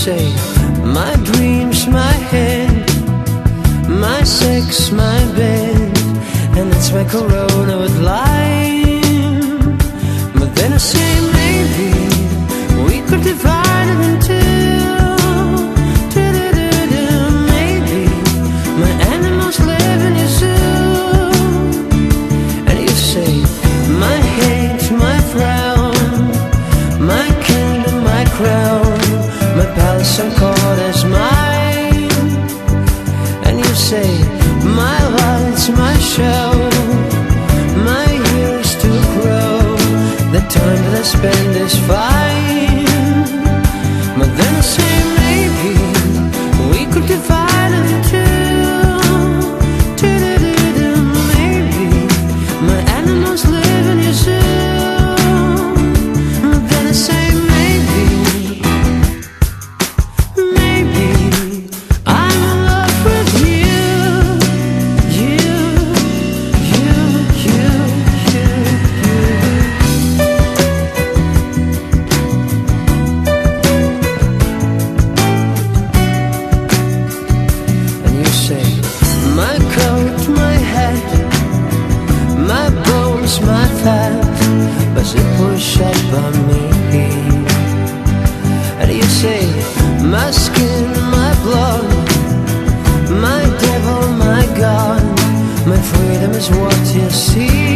say My dreams, my head My sex, my bed And that's my corona with lime. But then I say spend is what you see.